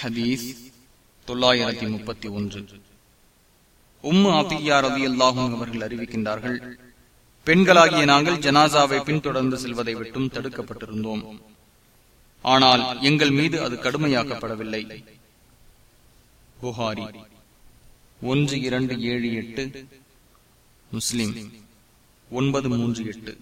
ஹதீஸ் தொள்ளாயிரத்தி முப்பத்தி ஒன்று. உம்மு அபியார் ரவி அல்லாஹும் அவர்கள் அறிவிக்கின்றார்கள் பெண்களாகிய நாங்கள் ஜனாசாவை பின்தொடர்ந்து செல்வதை விட்டும் தடுக்கப்பட்டிருந்தோம். ஆனால் எங்கள் மீது அது கடுமையாக்கப்படவில்லை. புகாரி ஒன்று இரண்டு ஏழு எட்டு முஸ்லிம் ஒன்பது மூன்று எட்டு.